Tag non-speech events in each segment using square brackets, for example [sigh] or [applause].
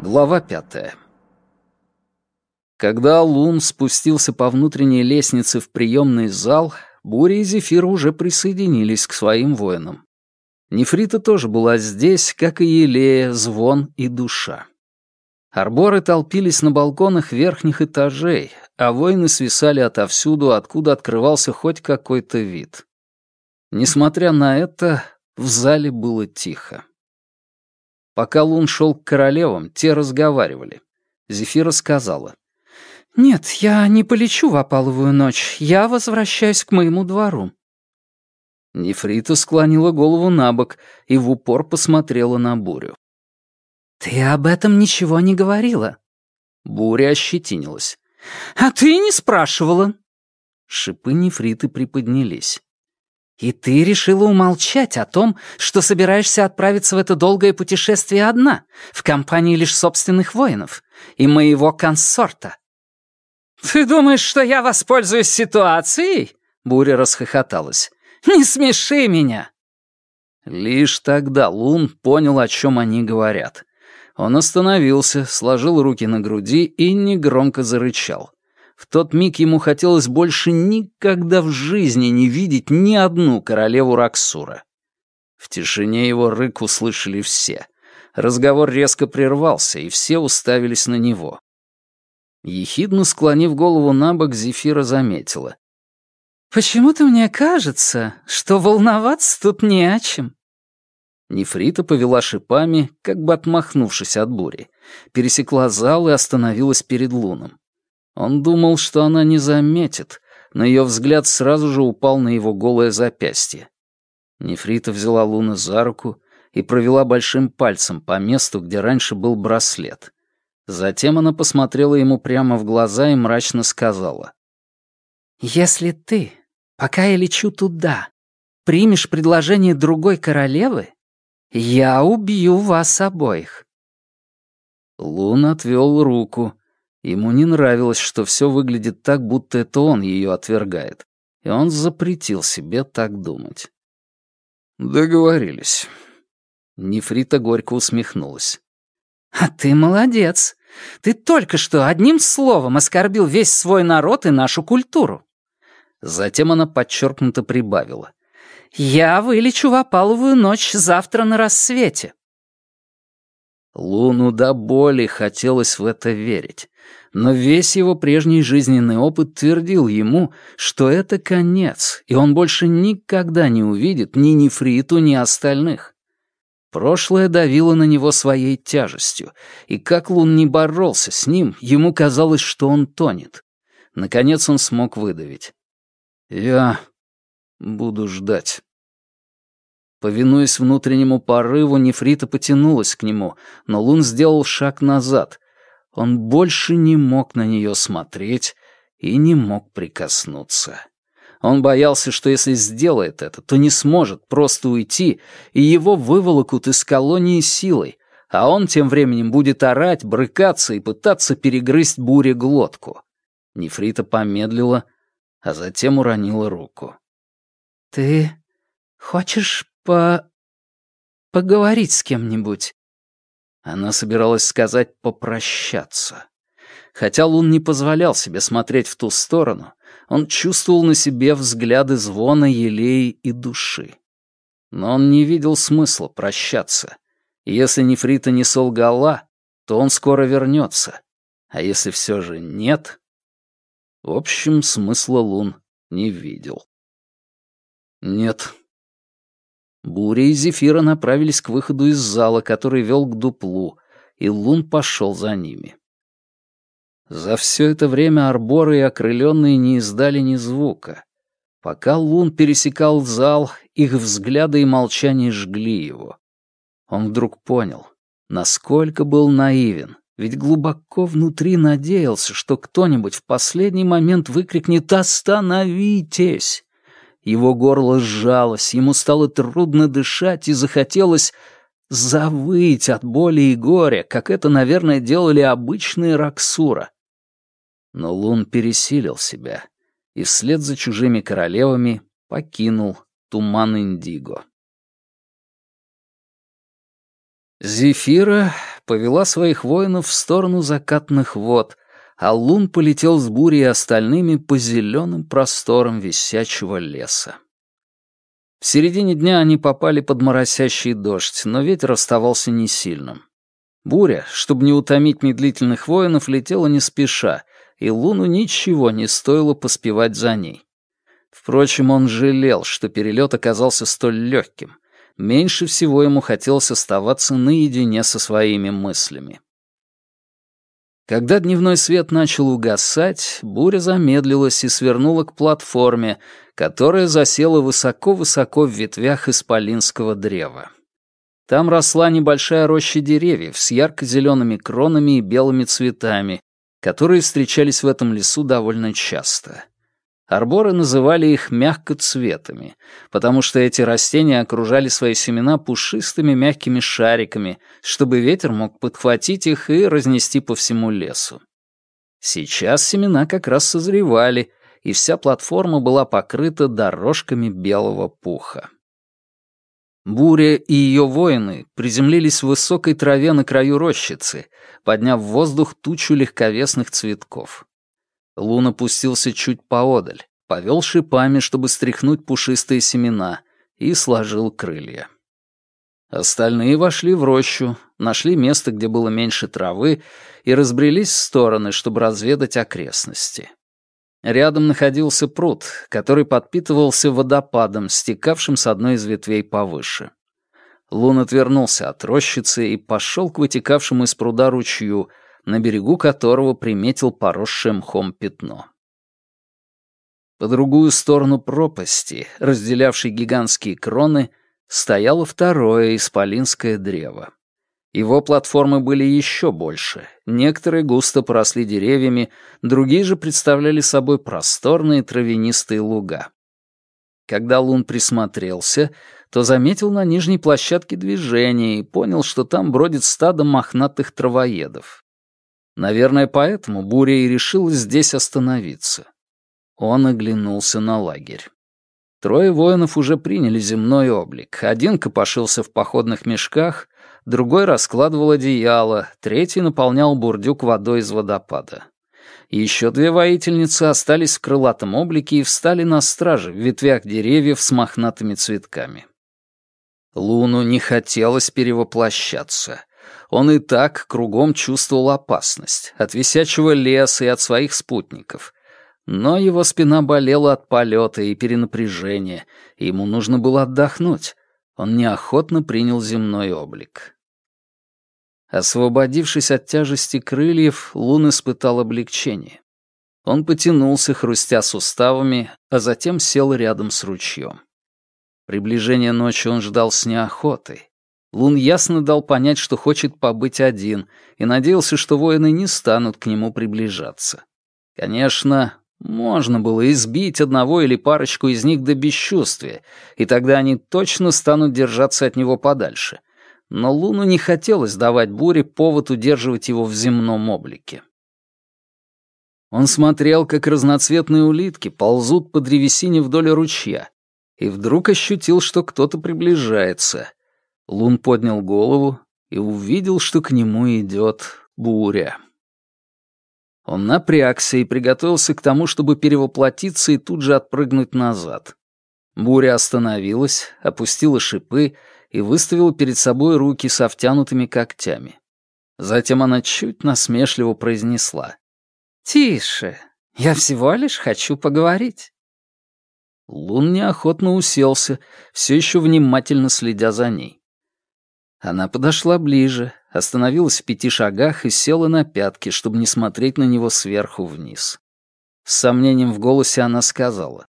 Глава пятая. Когда Лун спустился по внутренней лестнице в приемный зал, Буря и Зефир уже присоединились к своим воинам. Нефрита тоже была здесь, как и Елея, Звон и Душа. Арборы толпились на балконах верхних этажей, а воины свисали отовсюду, откуда открывался хоть какой-то вид. Несмотря на это, в зале было тихо. Пока Лун шел к королевам, те разговаривали. Зефира сказала. «Нет, я не полечу в опаловую ночь. Я возвращаюсь к моему двору». Нефрита склонила голову на бок и в упор посмотрела на Бурю. «Ты об этом ничего не говорила». Буря ощетинилась. «А ты не спрашивала». Шипы нефриты приподнялись. И ты решила умолчать о том, что собираешься отправиться в это долгое путешествие одна, в компании лишь собственных воинов и моего консорта. «Ты думаешь, что я воспользуюсь ситуацией?» Буря расхохоталась. «Не смеши меня!» Лишь тогда Лун понял, о чем они говорят. Он остановился, сложил руки на груди и негромко зарычал. В тот миг ему хотелось больше никогда в жизни не видеть ни одну королеву Раксура. В тишине его рык услышали все. Разговор резко прервался, и все уставились на него. Ехидно склонив голову на бок, Зефира заметила. «Почему-то мне кажется, что волноваться тут не о чем». Нефрита повела шипами, как бы отмахнувшись от бури, пересекла зал и остановилась перед Луном. Он думал, что она не заметит, но ее взгляд сразу же упал на его голое запястье. Нефрита взяла Луна за руку и провела большим пальцем по месту, где раньше был браслет. Затем она посмотрела ему прямо в глаза и мрачно сказала. «Если ты, пока я лечу туда, примешь предложение другой королевы, я убью вас обоих». Лун отвел руку, Ему не нравилось, что все выглядит так, будто это он ее отвергает, и он запретил себе так думать. «Договорились». Нефрита горько усмехнулась. «А ты молодец. Ты только что одним словом оскорбил весь свой народ и нашу культуру». Затем она подчеркнуто прибавила. «Я вылечу в опаловую ночь завтра на рассвете». Луну до боли хотелось в это верить, но весь его прежний жизненный опыт твердил ему, что это конец, и он больше никогда не увидит ни Нефриту, ни остальных. Прошлое давило на него своей тяжестью, и как Лун не боролся с ним, ему казалось, что он тонет. Наконец он смог выдавить. «Я буду ждать». Повинуясь внутреннему порыву, Нефрита потянулась к нему, но Лун сделал шаг назад. Он больше не мог на нее смотреть и не мог прикоснуться. Он боялся, что если сделает это, то не сможет просто уйти, и его выволокут из колонии силой, а он тем временем будет орать, брыкаться и пытаться перегрызть буре глотку. Нефрита помедлила, а затем уронила руку. «Ты хочешь по... поговорить с кем-нибудь». Она собиралась сказать «попрощаться». Хотя Лун не позволял себе смотреть в ту сторону, он чувствовал на себе взгляды звона, елеи и души. Но он не видел смысла прощаться. Если Нефрита не солгала, то он скоро вернется. А если все же нет... В общем, смысла Лун не видел. «Нет», Буря и Зефира направились к выходу из зала, который вел к дуплу, и Лун пошел за ними. За все это время арборы и окрыленные не издали ни звука. Пока Лун пересекал зал, их взгляды и молчание жгли его. Он вдруг понял, насколько был наивен, ведь глубоко внутри надеялся, что кто-нибудь в последний момент выкрикнет «Остановитесь!» Его горло сжалось, ему стало трудно дышать и захотелось завыть от боли и горя, как это, наверное, делали обычные Раксура. Но Лун пересилил себя и вслед за чужими королевами покинул туман Индиго. Зефира повела своих воинов в сторону закатных вод, а Лун полетел с бурей остальными по зеленым просторам висячего леса. В середине дня они попали под моросящий дождь, но ветер оставался не сильным. Буря, чтобы не утомить медлительных воинов, летела не спеша, и Луну ничего не стоило поспевать за ней. Впрочем, он жалел, что перелет оказался столь легким. Меньше всего ему хотелось оставаться наедине со своими мыслями. Когда дневной свет начал угасать, буря замедлилась и свернула к платформе, которая засела высоко-высоко в ветвях исполинского древа. Там росла небольшая роща деревьев с ярко-зелеными кронами и белыми цветами, которые встречались в этом лесу довольно часто. Арборы называли их мягкоцветами, потому что эти растения окружали свои семена пушистыми мягкими шариками, чтобы ветер мог подхватить их и разнести по всему лесу. Сейчас семена как раз созревали, и вся платформа была покрыта дорожками белого пуха. Буря и ее воины приземлились в высокой траве на краю рощицы, подняв в воздух тучу легковесных цветков. Лун опустился чуть поодаль, повел шипами, чтобы стряхнуть пушистые семена, и сложил крылья. Остальные вошли в рощу, нашли место, где было меньше травы, и разбрелись в стороны, чтобы разведать окрестности. Рядом находился пруд, который подпитывался водопадом, стекавшим с одной из ветвей повыше. Лун отвернулся от рощицы и пошел к вытекавшему из пруда ручью, на берегу которого приметил поросшее мхом пятно. По другую сторону пропасти, разделявшей гигантские кроны, стояло второе исполинское древо. Его платформы были еще больше, некоторые густо поросли деревьями, другие же представляли собой просторные травянистые луга. Когда Лун присмотрелся, то заметил на нижней площадке движение и понял, что там бродит стадо мохнатых травоедов. Наверное, поэтому буря и решила здесь остановиться. Он оглянулся на лагерь. Трое воинов уже приняли земной облик. Один копошился в походных мешках, другой раскладывал одеяло, третий наполнял бурдюк водой из водопада. Еще две воительницы остались в крылатом облике и встали на страже в ветвях деревьев с мохнатыми цветками. Луну не хотелось перевоплощаться. Он и так кругом чувствовал опасность от висячего леса и от своих спутников. Но его спина болела от полета и перенапряжения, и ему нужно было отдохнуть. Он неохотно принял земной облик. Освободившись от тяжести крыльев, Лун испытал облегчение. Он потянулся, хрустя суставами, а затем сел рядом с ручьем. Приближение ночи он ждал с неохотой. Лун ясно дал понять, что хочет побыть один, и надеялся, что воины не станут к нему приближаться. Конечно, можно было избить одного или парочку из них до бесчувствия, и тогда они точно станут держаться от него подальше. Но Луну не хотелось давать буре повод удерживать его в земном облике. Он смотрел, как разноцветные улитки ползут по древесине вдоль ручья, и вдруг ощутил, что кто-то приближается. Лун поднял голову и увидел, что к нему идет буря. Он напрягся и приготовился к тому, чтобы перевоплотиться и тут же отпрыгнуть назад. Буря остановилась, опустила шипы и выставила перед собой руки со втянутыми когтями. Затем она чуть насмешливо произнесла. «Тише, я всего лишь хочу поговорить». Лун неохотно уселся, все еще внимательно следя за ней. Она подошла ближе, остановилась в пяти шагах и села на пятки, чтобы не смотреть на него сверху вниз. С сомнением в голосе она сказала.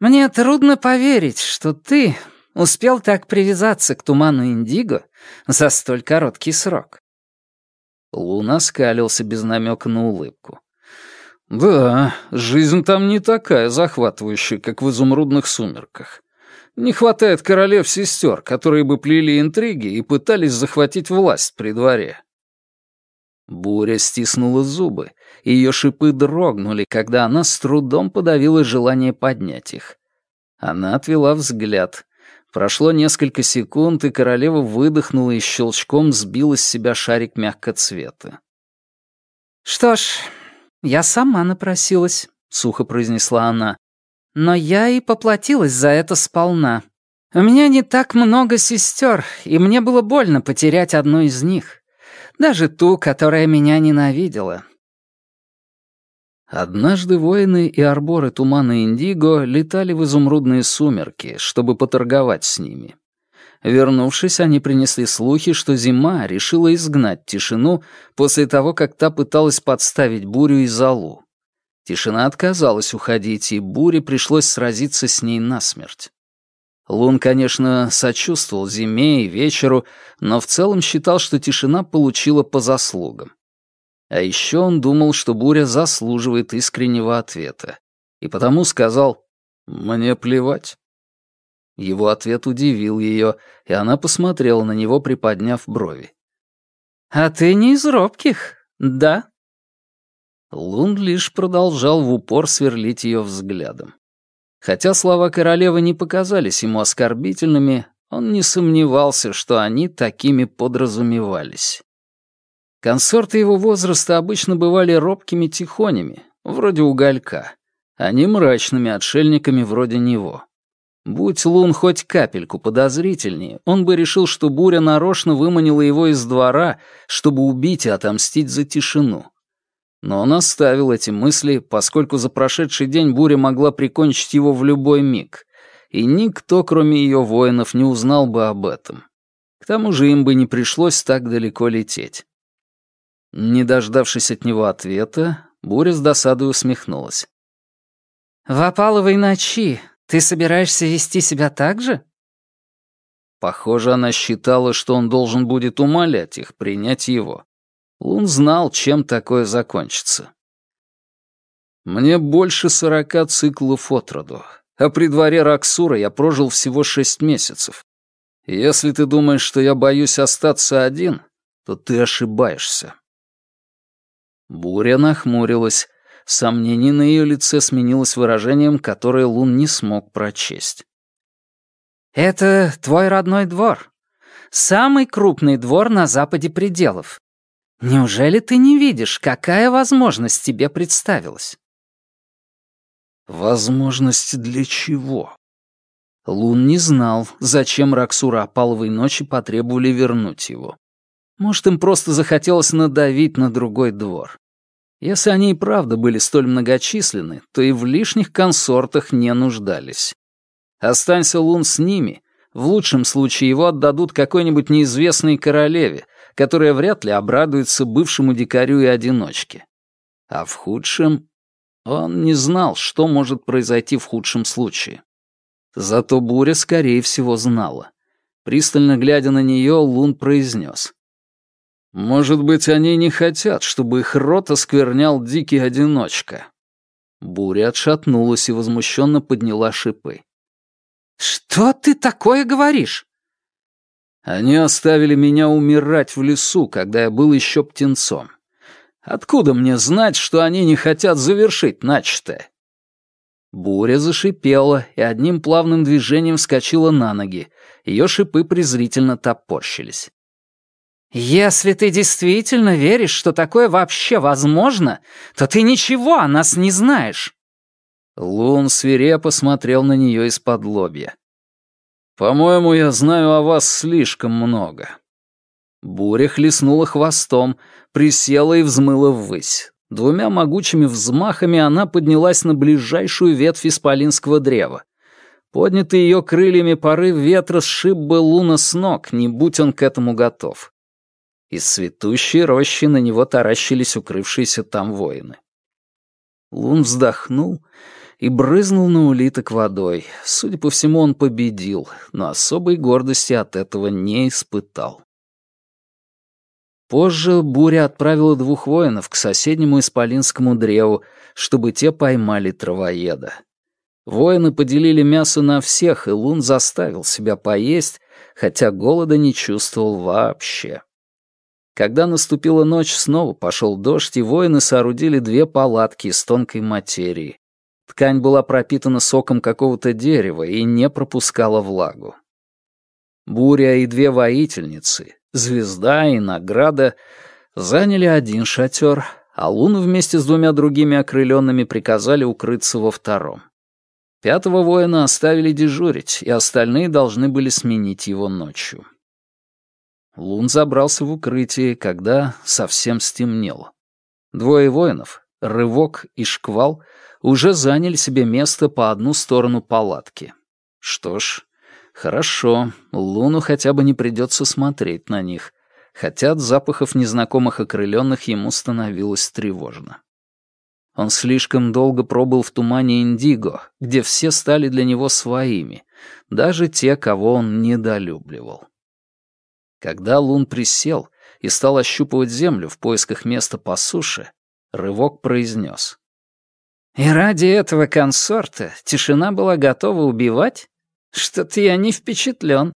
«Мне трудно поверить, что ты успел так привязаться к туману Индиго за столь короткий срок». Луна скалился без намека на улыбку. «Да, жизнь там не такая захватывающая, как в изумрудных сумерках. Не хватает королев-сестер, которые бы плели интриги и пытались захватить власть при дворе. Буря стиснула зубы, и ее шипы дрогнули, когда она с трудом подавила желание поднять их. Она отвела взгляд. Прошло несколько секунд, и королева выдохнула и щелчком сбила с себя шарик мягкоцвета. «Что ж, я сама напросилась», — сухо произнесла она. «Но я и поплатилась за это сполна. У меня не так много сестер, и мне было больно потерять одну из них. Даже ту, которая меня ненавидела. Однажды воины и арборы тумана Индиго летали в изумрудные сумерки, чтобы поторговать с ними. Вернувшись, они принесли слухи, что зима решила изгнать тишину после того, как та пыталась подставить бурю и залу. Тишина отказалась уходить, и буре пришлось сразиться с ней насмерть. Лун, конечно, сочувствовал зиме и вечеру, но в целом считал, что тишина получила по заслугам. А еще он думал, что буря заслуживает искреннего ответа. И потому сказал «Мне плевать». Его ответ удивил ее, и она посмотрела на него, приподняв брови. «А ты не из робких, да?» Лун лишь продолжал в упор сверлить ее взглядом. Хотя слова королевы не показались ему оскорбительными, он не сомневался, что они такими подразумевались. Консорты его возраста обычно бывали робкими тихонями, вроде уголька, а не мрачными отшельниками вроде него. Будь Лун хоть капельку подозрительнее, он бы решил, что буря нарочно выманила его из двора, чтобы убить и отомстить за тишину. Но он оставил эти мысли, поскольку за прошедший день буря могла прикончить его в любой миг, и никто, кроме ее воинов, не узнал бы об этом. К тому же им бы не пришлось так далеко лететь. Не дождавшись от него ответа, Буря с досадой усмехнулась. «В опаловой ночи ты собираешься вести себя так же?» Похоже, она считала, что он должен будет умолять их принять его. Лун знал, чем такое закончится. «Мне больше сорока циклов от роду, а при дворе Раксура я прожил всего шесть месяцев. Если ты думаешь, что я боюсь остаться один, то ты ошибаешься». Буря нахмурилась. Сомнение на ее лице сменилось выражением, которое Лун не смог прочесть. «Это твой родной двор. Самый крупный двор на западе пределов. Неужели ты не видишь, какая возможность тебе представилась?» «Возможность для чего?» Лун не знал, зачем Раксура опаловой ночи потребовали вернуть его. Может, им просто захотелось надавить на другой двор. Если они и правда были столь многочисленны, то и в лишних консортах не нуждались. Останься Лун с ними, в лучшем случае его отдадут какой-нибудь неизвестной королеве, которая вряд ли обрадуется бывшему дикарю и одиночке. А в худшем... Он не знал, что может произойти в худшем случае. Зато Буря, скорее всего, знала. Пристально глядя на нее, Лун произнес. Может быть, они не хотят, чтобы их рот осквернял дикий одиночка. Буря отшатнулась и возмущенно подняла шипы. «Что ты такое говоришь?» Они оставили меня умирать в лесу, когда я был еще птенцом. Откуда мне знать, что они не хотят завершить начатое? Буря зашипела и одним плавным движением вскочила на ноги. Ее шипы презрительно топорщились. «Если ты действительно веришь, что такое вообще возможно, то ты ничего о нас не знаешь». Лун свирепо смотрел на нее из-под лобья. «По-моему, я знаю о вас слишком много». Буря хлестнула хвостом, присела и взмыла ввысь. Двумя могучими взмахами она поднялась на ближайшую ветвь исполинского древа. Поднятый ее крыльями порыв ветра сшиб бы Луна с ног, не будь он к этому готов. Из цветущей рощи на него таращились укрывшиеся там воины. Лун вздохнул и брызнул на улиток водой. Судя по всему, он победил, но особой гордости от этого не испытал. Позже буря отправила двух воинов к соседнему исполинскому древу, чтобы те поймали травоеда. Воины поделили мясо на всех, и Лун заставил себя поесть, хотя голода не чувствовал вообще. Когда наступила ночь, снова пошел дождь, и воины соорудили две палатки из тонкой материи. Ткань была пропитана соком какого-то дерева и не пропускала влагу. Буря и две воительницы, звезда и награда, заняли один шатер, а Луну вместе с двумя другими окрыленными приказали укрыться во втором. Пятого воина оставили дежурить, и остальные должны были сменить его ночью. Лун забрался в укрытие, когда совсем стемнело. Двое воинов, Рывок и Шквал, уже заняли себе место по одну сторону палатки. Что ж, хорошо, Луну хотя бы не придется смотреть на них, хотя от запахов незнакомых окрыленных ему становилось тревожно. Он слишком долго пробыл в тумане Индиго, где все стали для него своими, даже те, кого он недолюбливал. Когда Лун присел и стал ощупывать землю в поисках места по суше, рывок произнес. «И ради этого консорта тишина была готова убивать? Что-то я не впечатлен».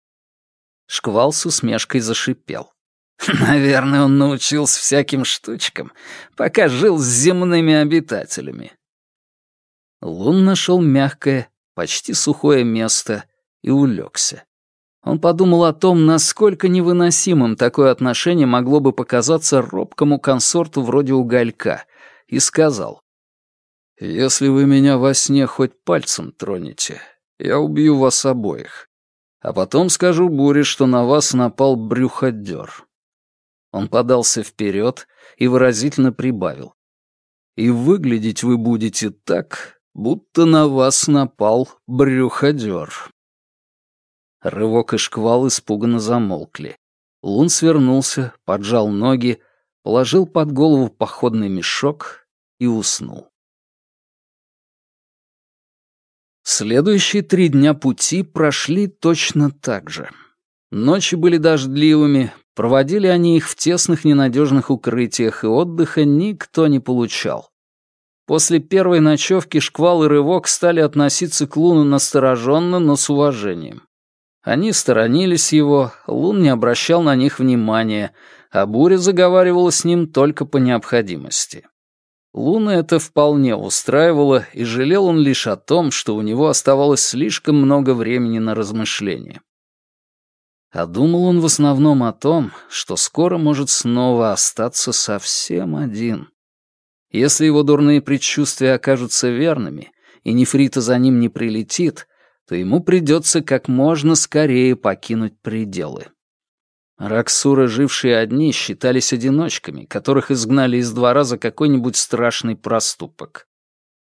Шквал с усмешкой зашипел. [laughs] Наверное, он научился всяким штучкам, пока жил с земными обитателями. Лун нашел мягкое, почти сухое место и улегся. Он подумал о том, насколько невыносимым такое отношение могло бы показаться робкому консорту вроде уголька, и сказал, «Если вы меня во сне хоть пальцем тронете, я убью вас обоих, а потом скажу Буре, что на вас напал брюходер». Он подался вперед и выразительно прибавил. «И выглядеть вы будете так, будто на вас напал брюходер». Рывок и шквал испуганно замолкли. Лун свернулся, поджал ноги, положил под голову походный мешок и уснул. Следующие три дня пути прошли точно так же. Ночи были дождливыми, Проводили они их в тесных ненадежных укрытиях, и отдыха никто не получал. После первой ночевки шквал и рывок стали относиться к Луну настороженно, но с уважением. Они сторонились его, Лун не обращал на них внимания, а буря заговаривала с ним только по необходимости. Луна это вполне устраивало, и жалел он лишь о том, что у него оставалось слишком много времени на размышления. А думал он в основном о том, что скоро может снова остаться совсем один. Если его дурные предчувствия окажутся верными, и нефрита за ним не прилетит, то ему придется как можно скорее покинуть пределы. Раксуры, жившие одни, считались одиночками, которых изгнали из двора за какой-нибудь страшный проступок.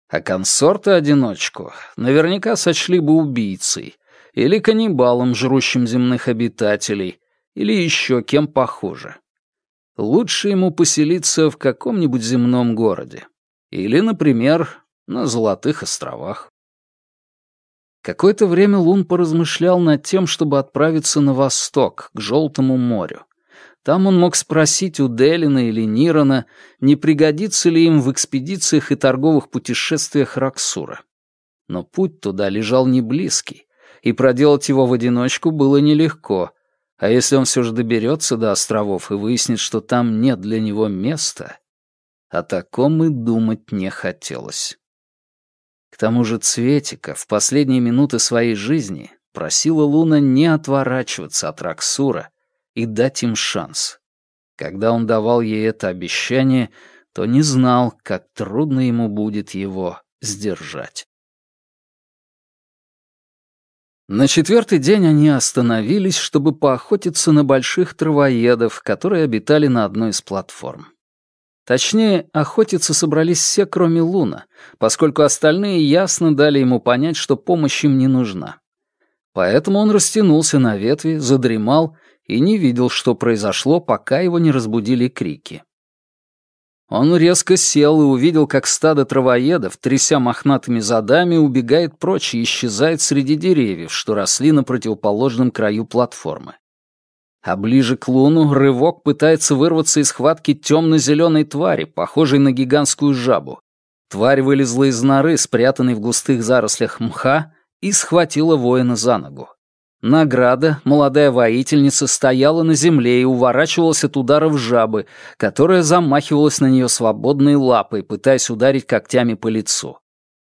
А консорты-одиночку наверняка сочли бы убийцей, или каннибалом, жрущим земных обитателей, или еще кем похуже. Лучше ему поселиться в каком-нибудь земном городе. Или, например, на Золотых островах. Какое-то время Лун поразмышлял над тем, чтобы отправиться на восток, к Желтому морю. Там он мог спросить у Делина или Нирона, не пригодится ли им в экспедициях и торговых путешествиях Раксура. Но путь туда лежал не близкий, и проделать его в одиночку было нелегко, а если он все же доберется до островов и выяснит, что там нет для него места, о таком и думать не хотелось. К тому же Цветика в последние минуты своей жизни просила Луна не отворачиваться от Раксура и дать им шанс. Когда он давал ей это обещание, то не знал, как трудно ему будет его сдержать. На четвертый день они остановились, чтобы поохотиться на больших травоедов, которые обитали на одной из платформ. Точнее, охотиться собрались все, кроме Луна, поскольку остальные ясно дали ему понять, что помощь им не нужна. Поэтому он растянулся на ветви, задремал и не видел, что произошло, пока его не разбудили крики. Он резко сел и увидел, как стадо травоедов, тряся мохнатыми задами, убегает прочь и исчезает среди деревьев, что росли на противоположном краю платформы. А ближе к луну рывок пытается вырваться из схватки темно-зеленой твари, похожей на гигантскую жабу. Тварь вылезла из норы, спрятанной в густых зарослях мха, и схватила воина за ногу. Награда, молодая воительница, стояла на земле и уворачивалась от ударов жабы, которая замахивалась на нее свободной лапой, пытаясь ударить когтями по лицу.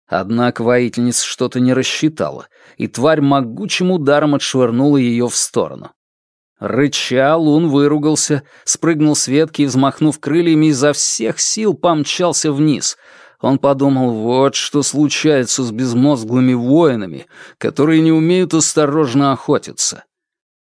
Однако воительница что-то не рассчитала, и тварь могучим ударом отшвырнула ее в сторону. Рыча, Лун выругался, спрыгнул с ветки и, взмахнув крыльями, изо всех сил помчался вниз. Он подумал, вот что случается с безмозглыми воинами, которые не умеют осторожно охотиться.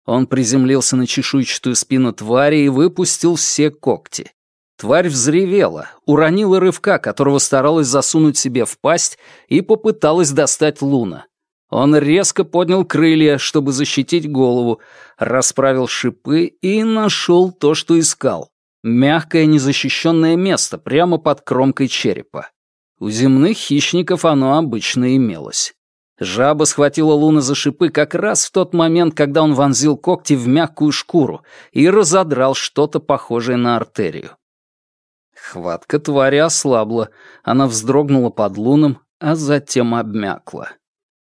Он приземлился на чешуйчатую спину твари и выпустил все когти. Тварь взревела, уронила рывка, которого старалась засунуть себе в пасть, и попыталась достать Луна. Он резко поднял крылья, чтобы защитить голову, расправил шипы и нашел то, что искал. Мягкое незащищенное место прямо под кромкой черепа. У земных хищников оно обычно имелось. Жаба схватила Луна за шипы как раз в тот момент, когда он вонзил когти в мягкую шкуру и разодрал что-то похожее на артерию. Хватка твари ослабла, она вздрогнула под луном, а затем обмякла.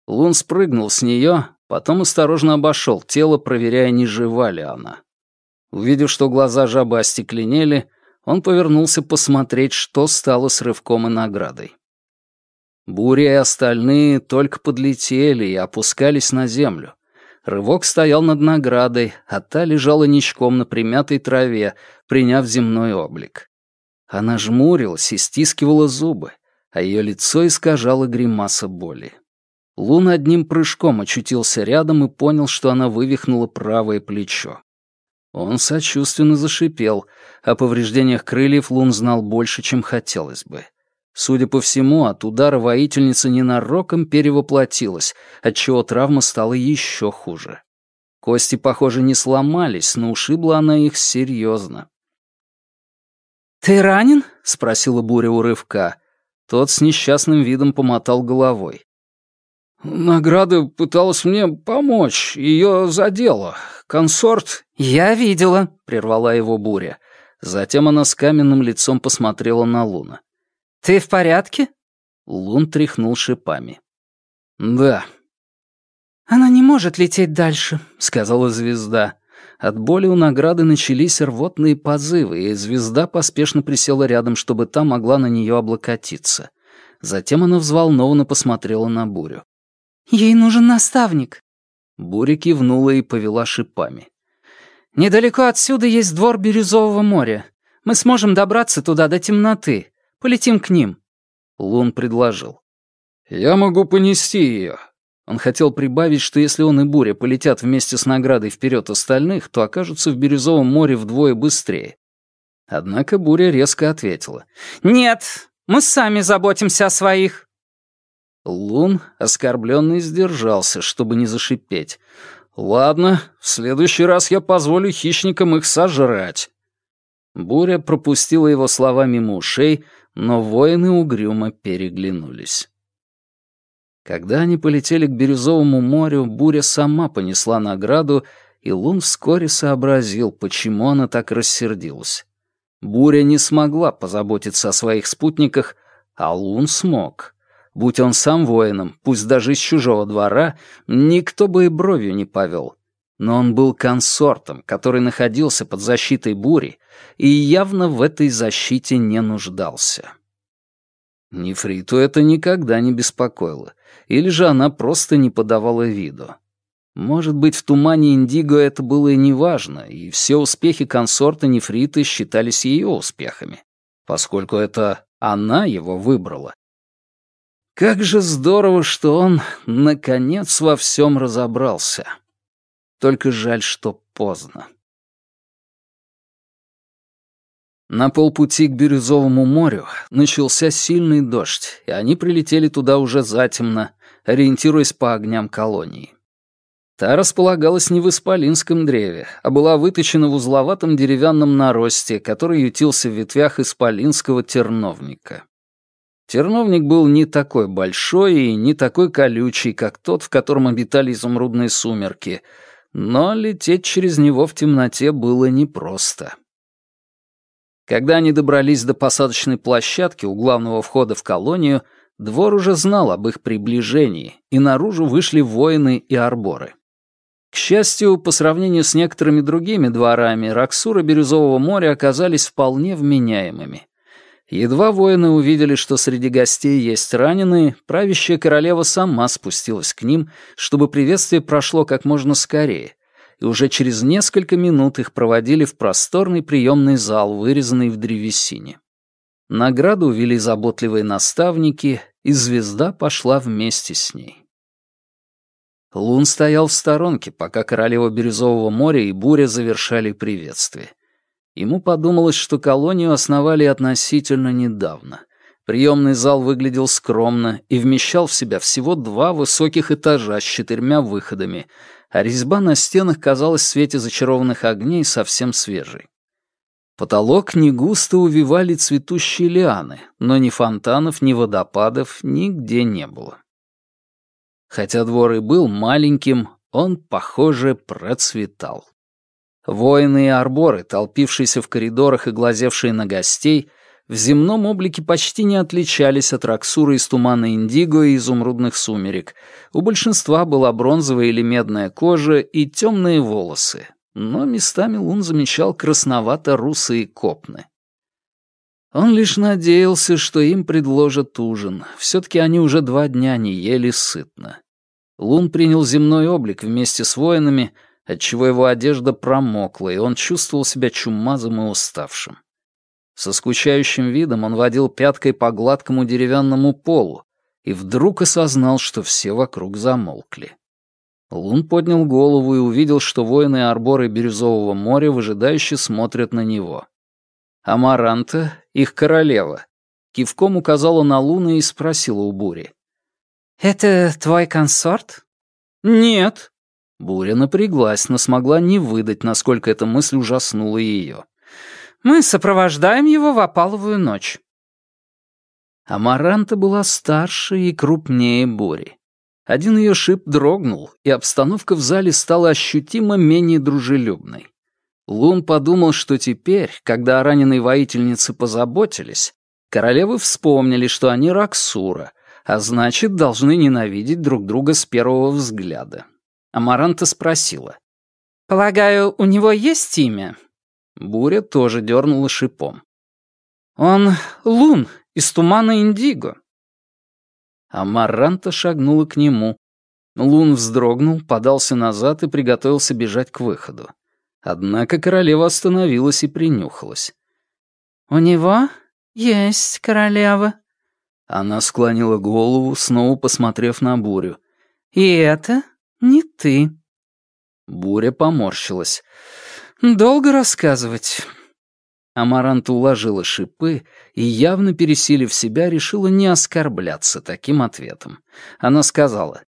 Лун спрыгнул с нее, потом осторожно обошел тело, проверяя, не жива ли она. Увидев, что глаза жабы остекленели, он повернулся посмотреть, что стало с рывком и наградой. Буря и остальные только подлетели и опускались на землю. Рывок стоял над наградой, а та лежала ничком на примятой траве, приняв земной облик. Она жмурилась и стискивала зубы, а ее лицо искажало гримаса боли. Лун одним прыжком очутился рядом и понял, что она вывихнула правое плечо. Он сочувственно зашипел. О повреждениях крыльев Лун знал больше, чем хотелось бы. Судя по всему, от удара воительница ненароком перевоплотилась, отчего травма стала еще хуже. Кости, похоже, не сломались, но ушибла она их серьезно. «Ты ранен?» — спросила Буря у рывка. Тот с несчастным видом помотал головой. «Награда пыталась мне помочь, ее задело. Консорт...» «Я видела», — прервала его Буря. Затем она с каменным лицом посмотрела на Луна. «Ты в порядке?» Лун тряхнул шипами. «Да». «Она не может лететь дальше», — сказала звезда. От боли у награды начались рвотные позывы, и звезда поспешно присела рядом, чтобы та могла на нее облокотиться. Затем она взволнованно посмотрела на Бурю. «Ей нужен наставник». Буря кивнула и повела шипами. «Недалеко отсюда есть двор Бирюзового моря. Мы сможем добраться туда до темноты. Полетим к ним». Лун предложил. «Я могу понести ее. Он хотел прибавить, что если он и Буря полетят вместе с наградой вперед остальных, то окажутся в Бирюзовом море вдвое быстрее. Однако Буря резко ответила. «Нет, мы сами заботимся о своих». Лун, оскорбленный, сдержался, чтобы не зашипеть. «Ладно, в следующий раз я позволю хищникам их сожрать». Буря пропустила его слова мимо ушей, но воины угрюмо переглянулись. Когда они полетели к Бирюзовому морю, буря сама понесла награду, и Лун вскоре сообразил, почему она так рассердилась. Буря не смогла позаботиться о своих спутниках, а Лун смог. Будь он сам воином, пусть даже из чужого двора, никто бы и бровью не повел. Но он был консортом, который находился под защитой бури, и явно в этой защите не нуждался. Нефриту это никогда не беспокоило, или же она просто не подавала виду. Может быть, в тумане Индиго это было и неважно, и все успехи консорта Нефриты считались ее успехами, поскольку это она его выбрала. Как же здорово, что он, наконец, во всем разобрался. Только жаль, что поздно. На полпути к Бирюзовому морю начался сильный дождь, и они прилетели туда уже затемно, ориентируясь по огням колонии. Та располагалась не в исполинском древе, а была выточена в узловатом деревянном наросте, который ютился в ветвях исполинского терновника. Терновник был не такой большой и не такой колючий, как тот, в котором обитали изумрудные сумерки, но лететь через него в темноте было непросто. Когда они добрались до посадочной площадки у главного входа в колонию, двор уже знал об их приближении, и наружу вышли воины и арборы. К счастью, по сравнению с некоторыми другими дворами, Раксура Бирюзового моря оказались вполне вменяемыми. Едва воины увидели, что среди гостей есть раненые, правящая королева сама спустилась к ним, чтобы приветствие прошло как можно скорее, и уже через несколько минут их проводили в просторный приемный зал, вырезанный в древесине. Награду увели заботливые наставники, и звезда пошла вместе с ней. Лун стоял в сторонке, пока королева Бирюзового моря и Буря завершали приветствие. Ему подумалось, что колонию основали относительно недавно. Приемный зал выглядел скромно и вмещал в себя всего два высоких этажа с четырьмя выходами, а резьба на стенах казалась в свете зачарованных огней совсем свежей. Потолок не густо увивали цветущие лианы, но ни фонтанов, ни водопадов нигде не было. Хотя двор и был маленьким, он, похоже, процветал. Воины и арборы, толпившиеся в коридорах и глазевшие на гостей, в земном облике почти не отличались от Раксура из тумана Индиго и изумрудных сумерек. У большинства была бронзовая или медная кожа и темные волосы, но местами Лун замечал красновато-русые копны. Он лишь надеялся, что им предложат ужин. Все-таки они уже два дня не ели сытно. Лун принял земной облик вместе с воинами — отчего его одежда промокла, и он чувствовал себя чумазым и уставшим. Со скучающим видом он водил пяткой по гладкому деревянному полу и вдруг осознал, что все вокруг замолкли. Лун поднял голову и увидел, что воины Арборы Бирюзового моря выжидающе смотрят на него. Амаранта, их королева, кивком указала на Луна и спросила у Бури. «Это твой консорт?» «Нет», Буря напряглась, но смогла не выдать, насколько эта мысль ужаснула ее. «Мы сопровождаем его в опаловую ночь». Амаранта была старше и крупнее Бори. Один ее шип дрогнул, и обстановка в зале стала ощутимо менее дружелюбной. Лун подумал, что теперь, когда о раненой воительнице позаботились, королевы вспомнили, что они Раксура, а значит, должны ненавидеть друг друга с первого взгляда. Амаранта спросила. «Полагаю, у него есть имя?» Буря тоже дернула шипом. «Он Лун из тумана Индиго». Амаранта шагнула к нему. Лун вздрогнул, подался назад и приготовился бежать к выходу. Однако королева остановилась и принюхалась. «У него есть королева». Она склонила голову, снова посмотрев на бурю. «И это «Не ты». Буря поморщилась. «Долго рассказывать». Амаранта уложила шипы и, явно пересилив себя, решила не оскорбляться таким ответом. Она сказала.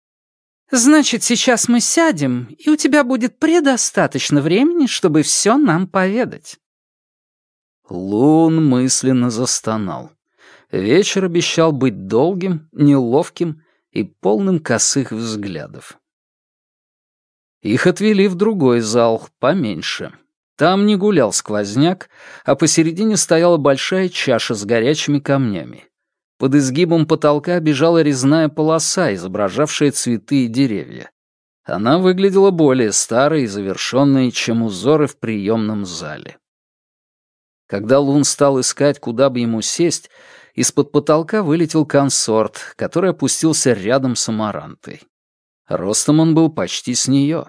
«Значит, сейчас мы сядем, и у тебя будет предостаточно времени, чтобы все нам поведать». Лун мысленно застонал. Вечер обещал быть долгим, неловким и полным косых взглядов. Их отвели в другой зал, поменьше. Там не гулял сквозняк, а посередине стояла большая чаша с горячими камнями. Под изгибом потолка бежала резная полоса, изображавшая цветы и деревья. Она выглядела более старой и завершенной, чем узоры в приемном зале. Когда Лун стал искать, куда бы ему сесть, из-под потолка вылетел консорт, который опустился рядом с Амарантой. Ростом он был почти с нее.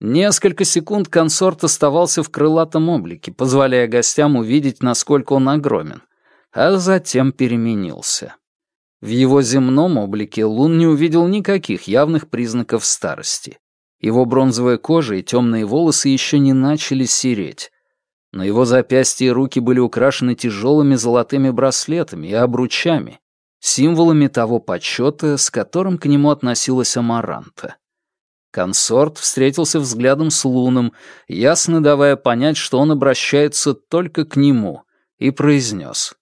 Несколько секунд консорт оставался в крылатом облике, позволяя гостям увидеть, насколько он огромен, а затем переменился. В его земном облике Лун не увидел никаких явных признаков старости. Его бронзовая кожа и темные волосы еще не начали сереть. Но его запястья и руки были украшены тяжелыми золотыми браслетами и обручами, символами того почета, с которым к нему относилась Амаранта. Консорт встретился взглядом с Луном, ясно давая понять, что он обращается только к нему, и произнес.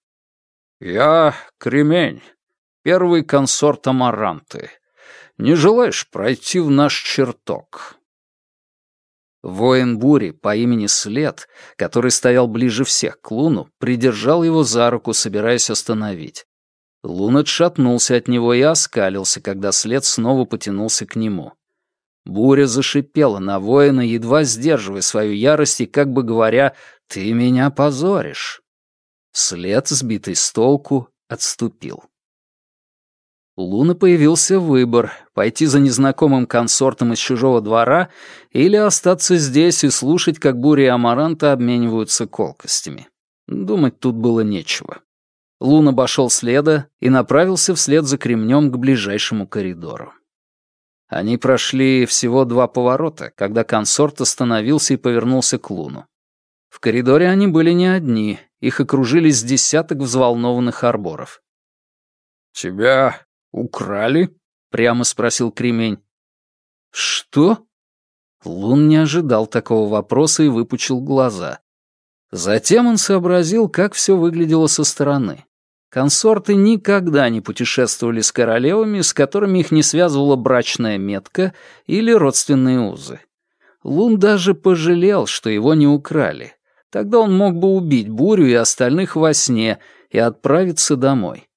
«Я Кремень, первый консорт Амаранты. Не желаешь пройти в наш чертог?» Воин бури по имени След, который стоял ближе всех к Луну, придержал его за руку, собираясь остановить. Лун отшатнулся от него и оскалился, когда след снова потянулся к нему. Буря зашипела на воина, едва сдерживая свою ярость и как бы говоря «Ты меня позоришь». След, сбитый с толку, отступил. У Луны появился выбор — пойти за незнакомым консортом из чужого двора или остаться здесь и слушать, как Буря и Амаранта обмениваются колкостями. Думать тут было нечего. Лун обошел следа и направился вслед за кремнем к ближайшему коридору. Они прошли всего два поворота, когда консорт остановился и повернулся к Луну. В коридоре они были не одни, их окружили с десяток взволнованных арборов. «Тебя «Украли?» — прямо спросил Кремень. «Что?» Лун не ожидал такого вопроса и выпучил глаза. Затем он сообразил, как все выглядело со стороны. Консорты никогда не путешествовали с королевами, с которыми их не связывала брачная метка или родственные узы. Лун даже пожалел, что его не украли. Тогда он мог бы убить Бурю и остальных во сне и отправиться домой.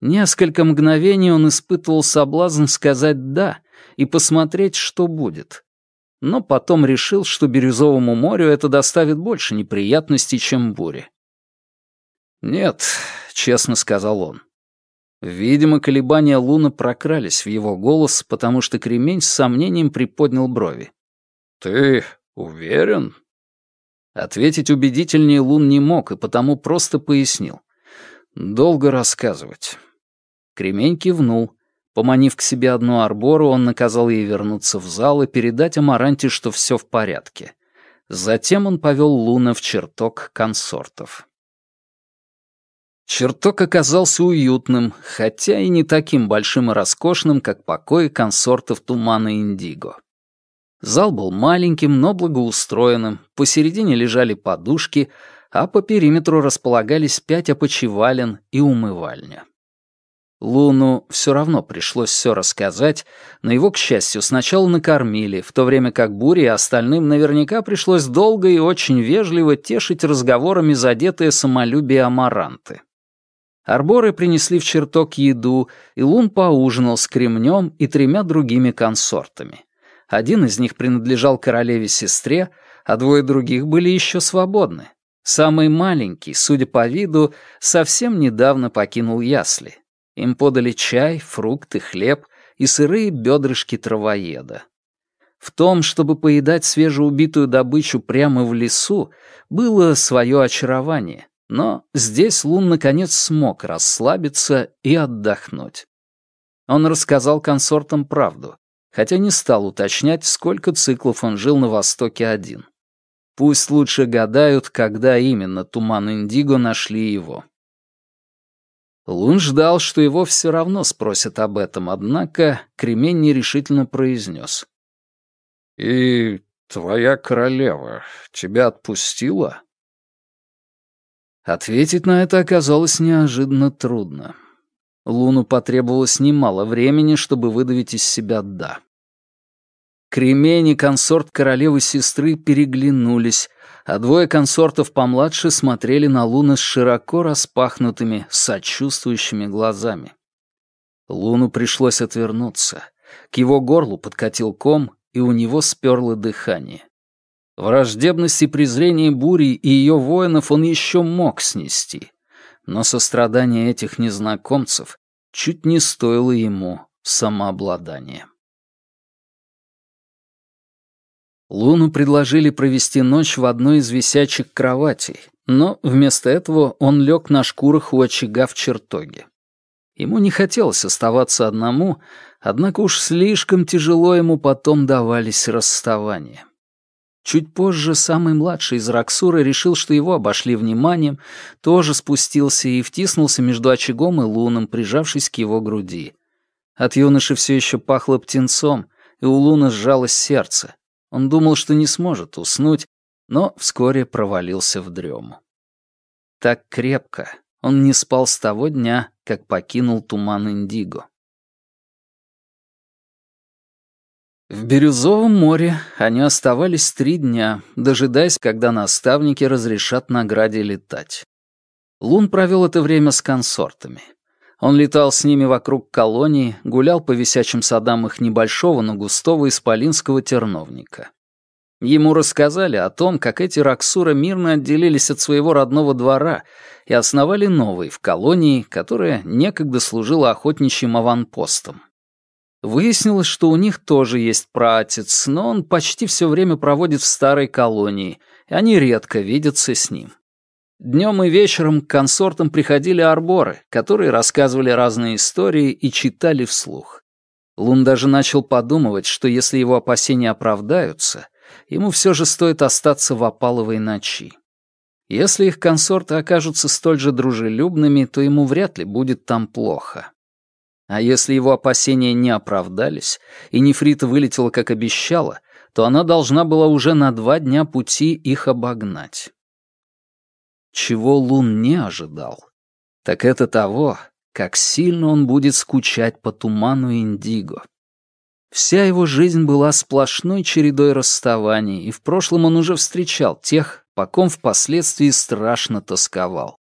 Несколько мгновений он испытывал соблазн сказать «да» и посмотреть, что будет. Но потом решил, что Бирюзовому морю это доставит больше неприятностей, чем буре. «Нет», — честно сказал он. Видимо, колебания Луны прокрались в его голос, потому что кремень с сомнением приподнял брови. «Ты уверен?» Ответить убедительнее Лун не мог, и потому просто пояснил. «Долго рассказывать. Кремень кивнул. Поманив к себе одну арбору, он наказал ей вернуться в зал и передать Амаранте, что все в порядке. Затем он повел Луна в чертог консортов. Чертог оказался уютным, хотя и не таким большим и роскошным, как покои консортов Тумана Индиго. Зал был маленьким, но благоустроенным, посередине лежали подушки, а по периметру располагались пять опочивален и умывальня. Луну все равно пришлось все рассказать, но его, к счастью, сначала накормили, в то время как Буре и остальным наверняка пришлось долго и очень вежливо тешить разговорами задетые самолюбие амаранты. Арборы принесли в чертог еду, и Лун поужинал с кремнем и тремя другими консортами. Один из них принадлежал королеве-сестре, а двое других были еще свободны. Самый маленький, судя по виду, совсем недавно покинул ясли. Им подали чай, фрукты, хлеб и сырые бедрышки травоеда. В том, чтобы поедать свежеубитую добычу прямо в лесу, было свое очарование, но здесь Лун наконец смог расслабиться и отдохнуть. Он рассказал консортам правду, хотя не стал уточнять, сколько циклов он жил на Востоке один. Пусть лучше гадают, когда именно Туман Индиго нашли его. Лун ждал, что его все равно спросят об этом, однако Кремень нерешительно произнес. «И твоя королева тебя отпустила?» Ответить на это оказалось неожиданно трудно. Луну потребовалось немало времени, чтобы выдавить из себя «да». Кремень и консорт королевы-сестры переглянулись, а двое консортов помладше смотрели на Луну с широко распахнутыми, сочувствующими глазами. Луну пришлось отвернуться. К его горлу подкатил ком, и у него сперло дыхание. Враждебность и презрение бури и ее воинов он еще мог снести, но сострадание этих незнакомцев чуть не стоило ему самообладания. Луну предложили провести ночь в одной из висячих кроватей, но вместо этого он лег на шкурах у очага в чертоге. Ему не хотелось оставаться одному, однако уж слишком тяжело ему потом давались расставания. Чуть позже самый младший из Раксура решил, что его обошли вниманием, тоже спустился и втиснулся между очагом и луном, прижавшись к его груди. От юноши все еще пахло птенцом, и у луна сжалось сердце. Он думал, что не сможет уснуть, но вскоре провалился в дрему. Так крепко он не спал с того дня, как покинул туман Индиго. В Бирюзовом море они оставались три дня, дожидаясь, когда наставники разрешат награде летать. Лун провел это время с консортами. Он летал с ними вокруг колонии, гулял по висячим садам их небольшого, но густого исполинского терновника. Ему рассказали о том, как эти Раксура мирно отделились от своего родного двора и основали новый в колонии, которая некогда служила охотничьим аванпостом. Выяснилось, что у них тоже есть праотец, но он почти все время проводит в старой колонии, и они редко видятся с ним. Днем и вечером к консортам приходили арборы, которые рассказывали разные истории и читали вслух. Лун даже начал подумывать, что если его опасения оправдаются, ему все же стоит остаться в опаловой ночи. Если их консорты окажутся столь же дружелюбными, то ему вряд ли будет там плохо. А если его опасения не оправдались, и Нефрита вылетела, как обещала, то она должна была уже на два дня пути их обогнать. Чего Лун не ожидал, так это того, как сильно он будет скучать по туману Индиго. Вся его жизнь была сплошной чередой расставаний, и в прошлом он уже встречал тех, по ком впоследствии страшно тосковал.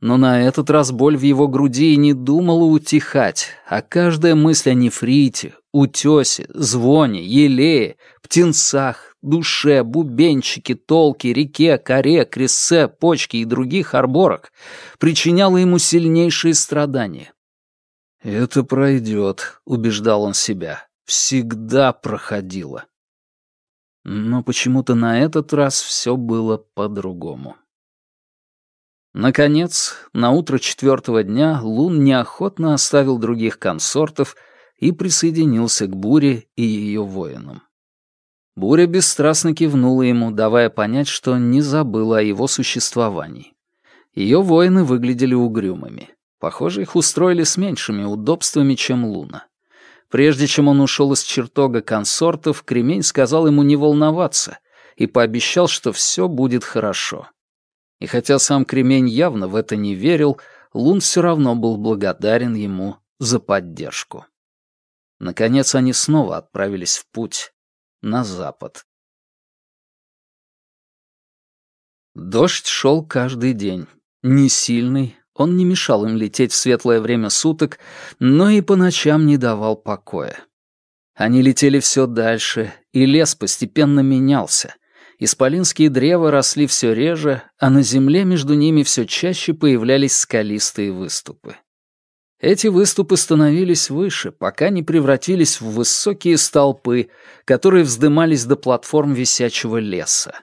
Но на этот раз боль в его груди не думала утихать, а каждая мысль о нефрите, утесе, звоне, елее, птенцах, душе, бубенчике, толке, реке, коре, крессе, почке и других арборах причиняла ему сильнейшие страдания. «Это пройдет», — убеждал он себя, — «всегда проходило». Но почему-то на этот раз все было по-другому. Наконец, на утро четвертого дня Лун неохотно оставил других консортов и присоединился к Буре и ее воинам. Буря бесстрастно кивнула ему, давая понять, что не забыла о его существовании. Ее воины выглядели угрюмыми. Похоже, их устроили с меньшими удобствами, чем Луна. Прежде чем он ушел из чертога консортов, Кремень сказал ему не волноваться и пообещал, что все будет хорошо. И хотя сам Кремень явно в это не верил, Лун все равно был благодарен ему за поддержку. Наконец они снова отправились в путь на запад. Дождь шел каждый день. Не сильный, он не мешал им лететь в светлое время суток, но и по ночам не давал покоя. Они летели все дальше, и лес постепенно менялся — исполинские древа росли все реже, а на земле между ними все чаще появлялись скалистые выступы. Эти выступы становились выше, пока не превратились в высокие столпы, которые вздымались до платформ висячего леса.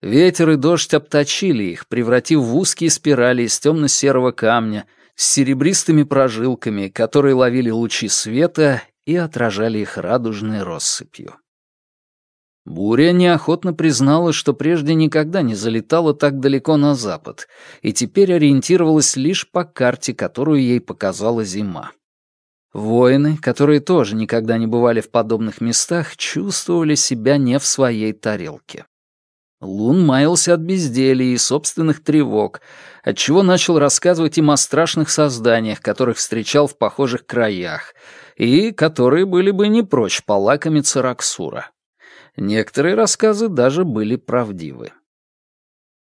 Ветер и дождь обточили их, превратив в узкие спирали из темно-серого камня с серебристыми прожилками, которые ловили лучи света и отражали их радужной россыпью. Буря неохотно признала, что прежде никогда не залетала так далеко на запад, и теперь ориентировалась лишь по карте, которую ей показала зима. Воины, которые тоже никогда не бывали в подобных местах, чувствовали себя не в своей тарелке. Лун маялся от безделия и собственных тревог, отчего начал рассказывать им о страшных созданиях, которых встречал в похожих краях, и которые были бы не прочь полакомиться Раксура. Некоторые рассказы даже были правдивы.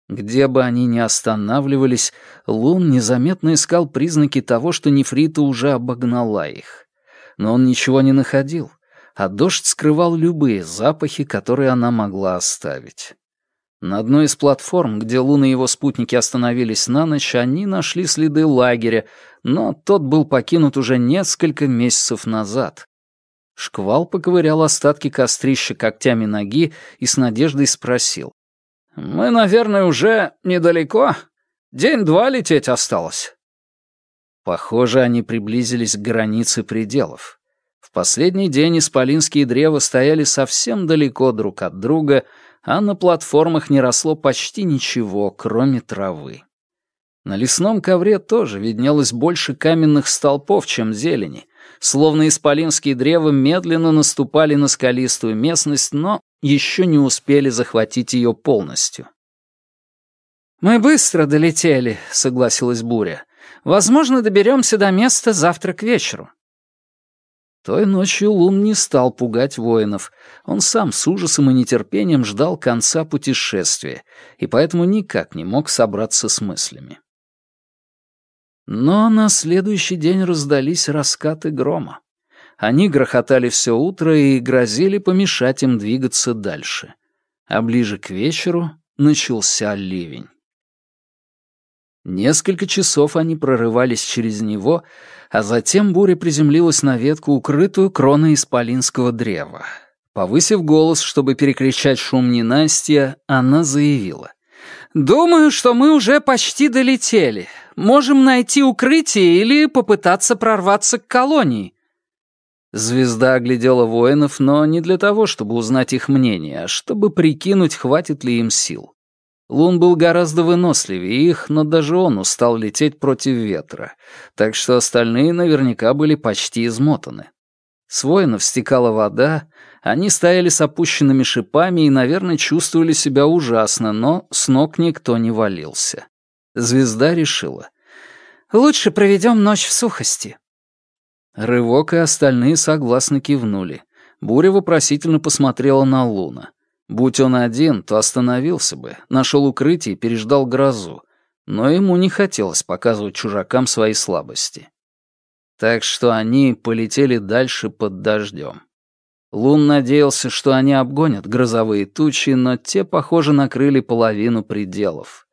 Где бы они ни останавливались, Лун незаметно искал признаки того, что нефрита уже обогнала их. Но он ничего не находил, а дождь скрывал любые запахи, которые она могла оставить. На одной из платформ, где Лун и его спутники остановились на ночь, они нашли следы лагеря, но тот был покинут уже несколько месяцев назад, Шквал поковырял остатки кострища когтями ноги и с надеждой спросил. «Мы, наверное, уже недалеко? День-два лететь осталось». Похоже, они приблизились к границе пределов. В последний день исполинские древа стояли совсем далеко друг от друга, а на платформах не росло почти ничего, кроме травы. На лесном ковре тоже виднелось больше каменных столпов, чем зелени, словно исполинские древа медленно наступали на скалистую местность, но еще не успели захватить ее полностью. «Мы быстро долетели», — согласилась Буря. «Возможно, доберемся до места завтра к вечеру». Той ночью Лун не стал пугать воинов. Он сам с ужасом и нетерпением ждал конца путешествия, и поэтому никак не мог собраться с мыслями. Но на следующий день раздались раскаты грома. Они грохотали все утро и грозили помешать им двигаться дальше. а ближе к вечеру начался ливень. Несколько часов они прорывались через него, а затем буря приземлилась на ветку, укрытую кроной исполинского древа. Повысив голос, чтобы перекричать шум ненастья, она заявила. «Думаю, что мы уже почти долетели. Можем найти укрытие или попытаться прорваться к колонии». Звезда оглядела воинов, но не для того, чтобы узнать их мнение, а чтобы прикинуть, хватит ли им сил. Лун был гораздо выносливее их, но даже он устал лететь против ветра, так что остальные наверняка были почти измотаны. С воинов стекала вода, они стояли с опущенными шипами и, наверное, чувствовали себя ужасно, но с ног никто не валился. Звезда решила. «Лучше проведем ночь в сухости». Рывок и остальные согласно кивнули. Буря вопросительно посмотрела на Луна. Будь он один, то остановился бы, нашел укрытие и переждал грозу, но ему не хотелось показывать чужакам свои слабости. Так что они полетели дальше под дождем. Лун надеялся, что они обгонят грозовые тучи, но те, похоже, накрыли половину пределов.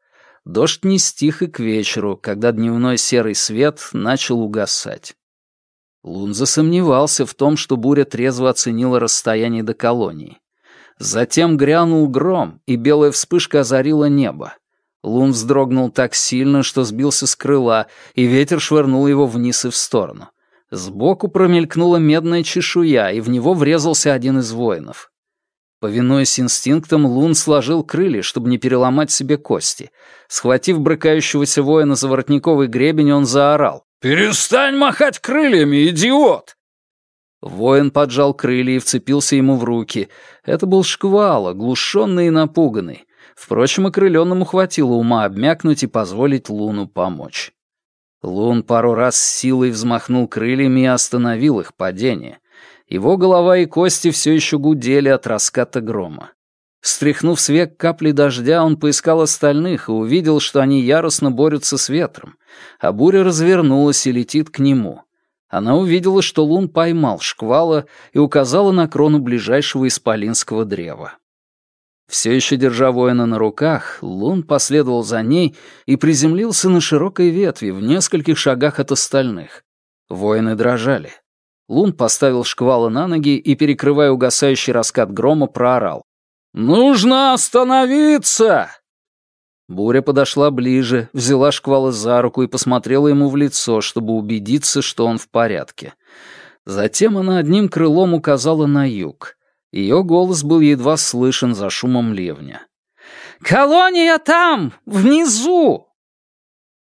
Дождь не стих и к вечеру, когда дневной серый свет начал угасать. Лун засомневался в том, что буря трезво оценила расстояние до колонии. Затем грянул гром, и белая вспышка озарила небо. Лун вздрогнул так сильно, что сбился с крыла, и ветер швырнул его вниз и в сторону. Сбоку промелькнула медная чешуя, и в него врезался один из воинов. Повинуясь инстинктам, Лун сложил крылья, чтобы не переломать себе кости. Схватив брыкающегося воина за воротниковый гребень, он заорал. «Перестань махать крыльями, идиот!» Воин поджал крылья и вцепился ему в руки. Это был шквал, оглушенный и напуганный. Впрочем, окрыленному хватило ума обмякнуть и позволить Луну помочь. Лун пару раз с силой взмахнул крыльями и остановил их падение. Его голова и кости все еще гудели от раската грома. Стряхнув с век капли дождя, он поискал остальных и увидел, что они яростно борются с ветром, а буря развернулась и летит к нему. Она увидела, что Лун поймал шквала и указала на крону ближайшего исполинского древа. Все еще держа воина на руках, Лун последовал за ней и приземлился на широкой ветви в нескольких шагах от остальных. Воины дрожали. Лун поставил шквала на ноги и, перекрывая угасающий раскат грома, проорал. «Нужно остановиться!» Буря подошла ближе, взяла шквала за руку и посмотрела ему в лицо, чтобы убедиться, что он в порядке. Затем она одним крылом указала на юг. Ее голос был едва слышен за шумом ливня. «Колония там! Внизу!»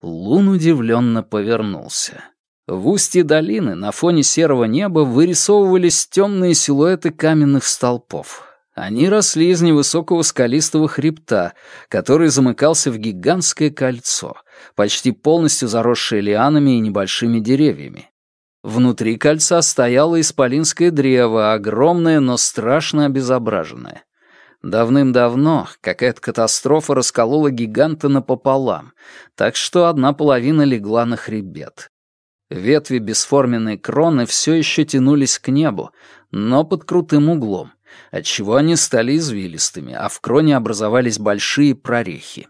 Лун удивленно повернулся. В устье долины на фоне серого неба вырисовывались темные силуэты каменных столпов. Они росли из невысокого скалистого хребта, который замыкался в гигантское кольцо, почти полностью заросшее лианами и небольшими деревьями. Внутри кольца стояло исполинское древо, огромное, но страшно обезображенное. Давным-давно какая-то катастрофа расколола гиганта напополам, так что одна половина легла на хребет. Ветви бесформенной кроны все еще тянулись к небу, но под крутым углом, отчего они стали извилистыми, а в кроне образовались большие прорехи.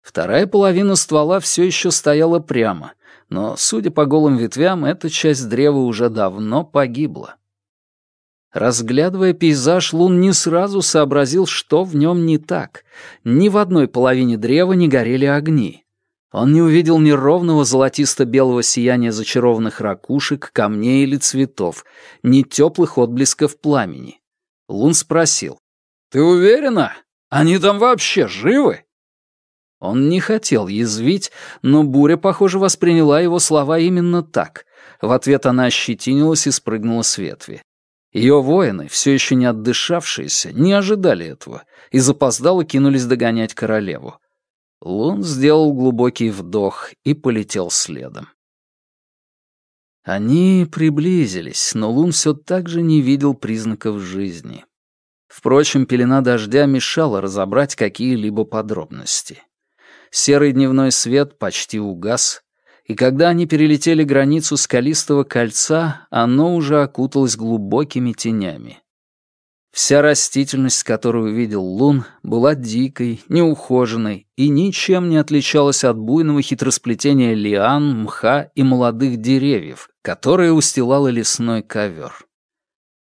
Вторая половина ствола все еще стояла прямо, но, судя по голым ветвям, эта часть древа уже давно погибла. Разглядывая пейзаж, Лун не сразу сообразил, что в нем не так. Ни в одной половине древа не горели огни. Он не увидел ни ровного золотисто-белого сияния зачарованных ракушек, камней или цветов, ни теплых отблесков пламени. Лун спросил. «Ты уверена? Они там вообще живы?» Он не хотел язвить, но буря, похоже, восприняла его слова именно так. В ответ она ощетинилась и спрыгнула с ветви. Ее воины, все еще не отдышавшиеся, не ожидали этого и запоздало кинулись догонять королеву. Лун сделал глубокий вдох и полетел следом. Они приблизились, но Лун все так же не видел признаков жизни. Впрочем, пелена дождя мешала разобрать какие-либо подробности. Серый дневной свет почти угас, и когда они перелетели границу скалистого кольца, оно уже окуталось глубокими тенями. Вся растительность, которую увидел Лун, была дикой, неухоженной и ничем не отличалась от буйного хитросплетения лиан, мха и молодых деревьев, которые устилало лесной ковер.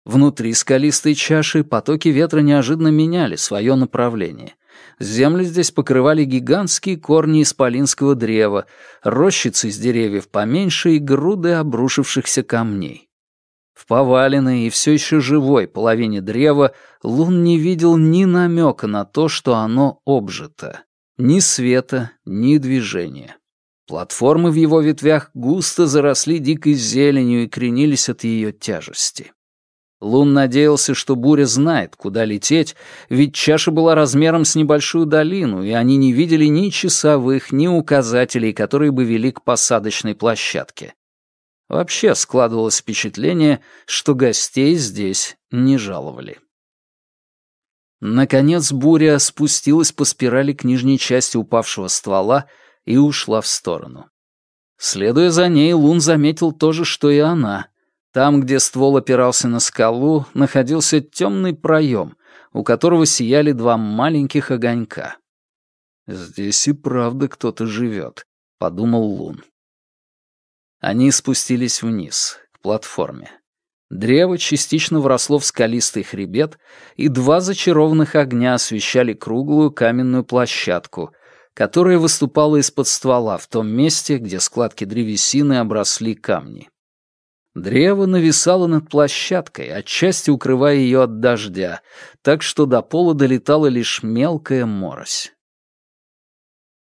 Внутри скалистой чаши потоки ветра неожиданно меняли свое направление. Землю здесь покрывали гигантские корни исполинского древа, рощицы из деревьев поменьше и груды обрушившихся камней. В поваленной и все еще живой половине древа Лун не видел ни намека на то, что оно обжито. Ни света, ни движения. Платформы в его ветвях густо заросли дикой зеленью и кренились от ее тяжести. Лун надеялся, что буря знает, куда лететь, ведь чаша была размером с небольшую долину, и они не видели ни часовых, ни указателей, которые бы вели к посадочной площадке. Вообще складывалось впечатление, что гостей здесь не жаловали. Наконец буря спустилась по спирали к нижней части упавшего ствола и ушла в сторону. Следуя за ней, Лун заметил то же, что и она. Там, где ствол опирался на скалу, находился темный проем, у которого сияли два маленьких огонька. «Здесь и правда кто-то живет», — подумал Лун. Они спустились вниз, к платформе. Древо частично вросло в скалистый хребет, и два зачарованных огня освещали круглую каменную площадку, которая выступала из-под ствола в том месте, где складки древесины обросли камни. Древо нависало над площадкой, отчасти укрывая ее от дождя, так что до пола долетала лишь мелкая морось.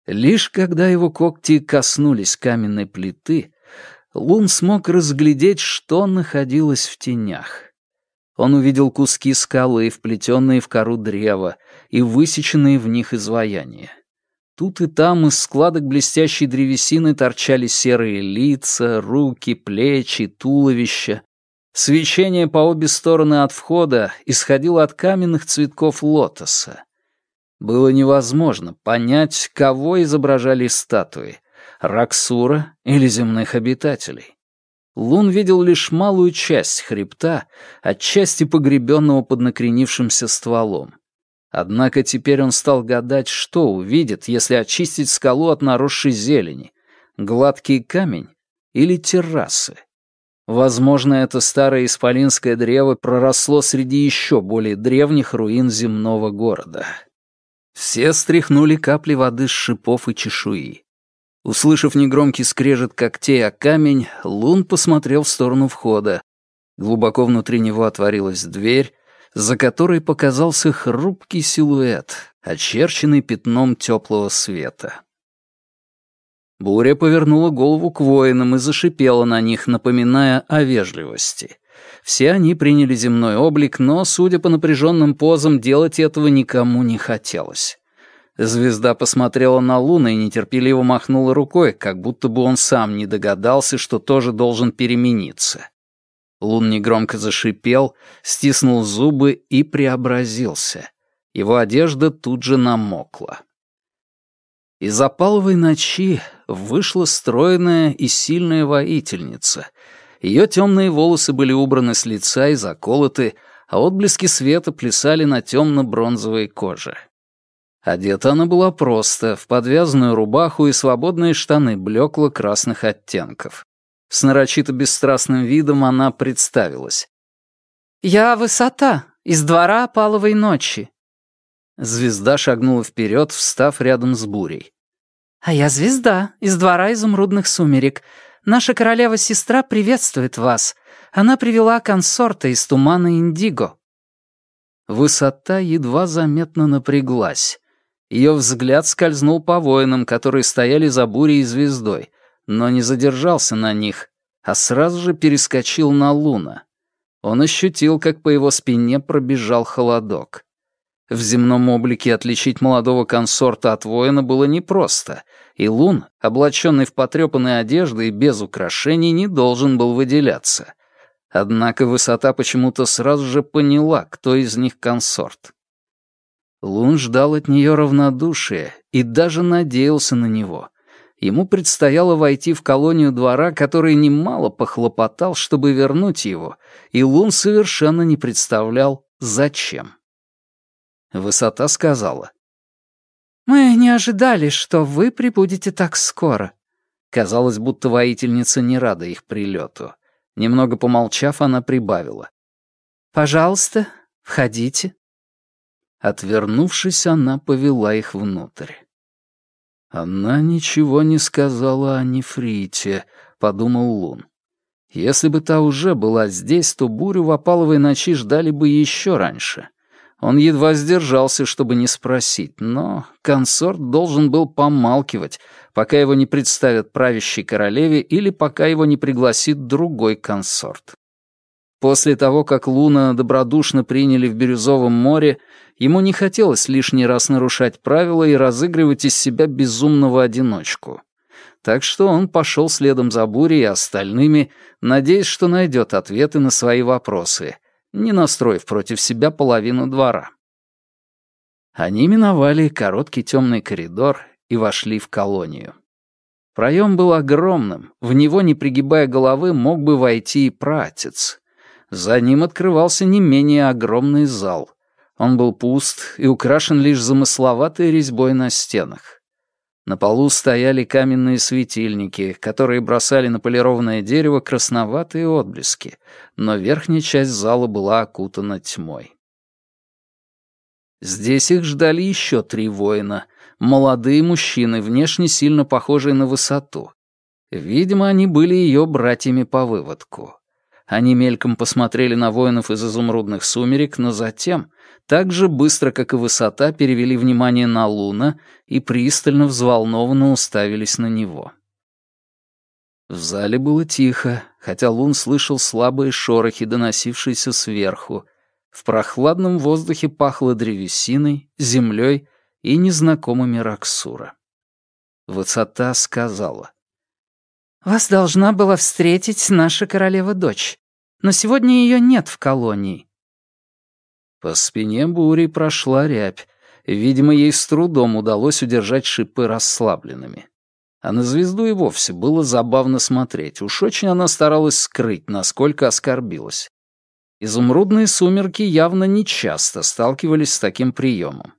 Лишь когда его когти коснулись каменной плиты, Лун смог разглядеть, что находилось в тенях. Он увидел куски скалы, вплетенные в кору древа, и высеченные в них изваяния. Тут и там из складок блестящей древесины торчали серые лица, руки, плечи, туловища. Свечение по обе стороны от входа исходило от каменных цветков лотоса. Было невозможно понять, кого изображали статуи Раксура или земных обитателей. Лун видел лишь малую часть хребта, отчасти погребенного под накренившимся стволом. Однако теперь он стал гадать, что увидит, если очистить скалу от наросшей зелени, гладкий камень или террасы. Возможно, это старое исполинское древо проросло среди еще более древних руин земного города. Все стряхнули капли воды с шипов и чешуи. Услышав негромкий скрежет когтей о камень, Лун посмотрел в сторону входа. Глубоко внутри него отворилась дверь, за которой показался хрупкий силуэт, очерченный пятном теплого света. Буря повернула голову к воинам и зашипела на них, напоминая о вежливости. Все они приняли земной облик, но, судя по напряженным позам, делать этого никому не хотелось. Звезда посмотрела на Луну и нетерпеливо махнула рукой, как будто бы он сам не догадался, что тоже должен перемениться. Лун негромко зашипел, стиснул зубы и преобразился. Его одежда тут же намокла. Из опаловой ночи вышла стройная и сильная воительница. Ее темные волосы были убраны с лица и заколоты, а отблески света плясали на темно-бронзовой коже. Одета она была просто, в подвязанную рубаху и свободные штаны блекло-красных оттенков. С нарочито бесстрастным видом она представилась. «Я высота, из двора опаловой ночи». Звезда шагнула вперед, встав рядом с бурей. «А я звезда, из двора изумрудных сумерек. Наша королева-сестра приветствует вас. Она привела консорта из тумана Индиго». Высота едва заметно напряглась. Ее взгляд скользнул по воинам, которые стояли за бурей и звездой, но не задержался на них, а сразу же перескочил на Луна. Он ощутил, как по его спине пробежал холодок. В земном облике отличить молодого консорта от воина было непросто, и Лун, облаченный в потрепанные одежды и без украшений, не должен был выделяться. Однако высота почему-то сразу же поняла, кто из них консорт. Лун ждал от нее равнодушия и даже надеялся на него. Ему предстояло войти в колонию двора, который немало похлопотал, чтобы вернуть его, и Лун совершенно не представлял, зачем. Высота сказала. «Мы не ожидали, что вы прибудете так скоро». Казалось, будто воительница не рада их прилету. Немного помолчав, она прибавила. «Пожалуйста, входите». Отвернувшись, она повела их внутрь. «Она ничего не сказала о нефрите», — подумал Лун. «Если бы та уже была здесь, то бурю в опаловой ночи ждали бы еще раньше. Он едва сдержался, чтобы не спросить, но консорт должен был помалкивать, пока его не представят правящей королеве или пока его не пригласит другой консорт. После того, как Луна добродушно приняли в Бирюзовом море, ему не хотелось лишний раз нарушать правила и разыгрывать из себя безумного одиночку. Так что он пошел следом за Бурей и остальными, надеясь, что найдет ответы на свои вопросы, не настроив против себя половину двора. Они миновали короткий темный коридор и вошли в колонию. Проем был огромным, в него, не пригибая головы, мог бы войти и пратец. За ним открывался не менее огромный зал. Он был пуст и украшен лишь замысловатой резьбой на стенах. На полу стояли каменные светильники, которые бросали на полированное дерево красноватые отблески, но верхняя часть зала была окутана тьмой. Здесь их ждали еще три воина, молодые мужчины, внешне сильно похожие на высоту. Видимо, они были ее братьями по выводку. Они мельком посмотрели на воинов из изумрудных сумерек, но затем так же быстро, как и высота, перевели внимание на Луна и пристально взволнованно уставились на него. В зале было тихо, хотя Лун слышал слабые шорохи, доносившиеся сверху. В прохладном воздухе пахло древесиной, землей и незнакомыми Раксура. Высота сказала. «Вас должна была встретить наша королева-дочь, но сегодня ее нет в колонии. По спине бури прошла рябь. Видимо, ей с трудом удалось удержать шипы расслабленными. А на звезду и вовсе было забавно смотреть. Уж очень она старалась скрыть, насколько оскорбилась. Изумрудные сумерки явно нечасто сталкивались с таким приемом.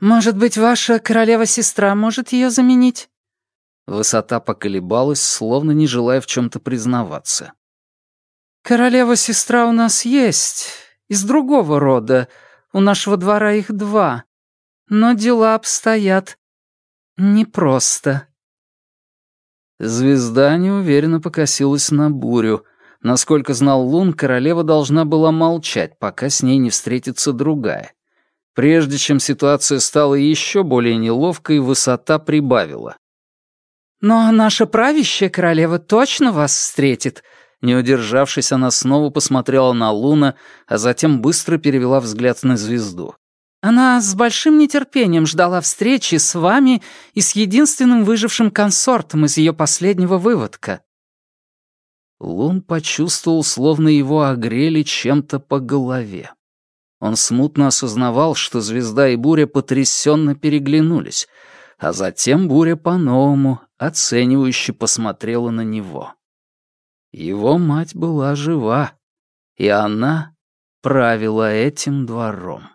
«Может быть, ваша королева-сестра может ее заменить?» Высота поколебалась, словно не желая в чем-то признаваться. «Королева-сестра у нас есть, из другого рода. У нашего двора их два. Но дела обстоят непросто». Звезда неуверенно покосилась на бурю. Насколько знал Лун, королева должна была молчать, пока с ней не встретится другая. Прежде чем ситуация стала еще более неловкой, высота прибавила. «Но наша правящая королева точно вас встретит», не удержавшись, она снова посмотрела на Луна, а затем быстро перевела взгляд на звезду. «Она с большим нетерпением ждала встречи с вами и с единственным выжившим консортом из ее последнего выводка». Лун почувствовал, словно его огрели чем-то по голове. Он смутно осознавал, что звезда и буря потрясенно переглянулись, а затем буря по-новому, оценивающе посмотрела на него. Его мать была жива, и она правила этим двором.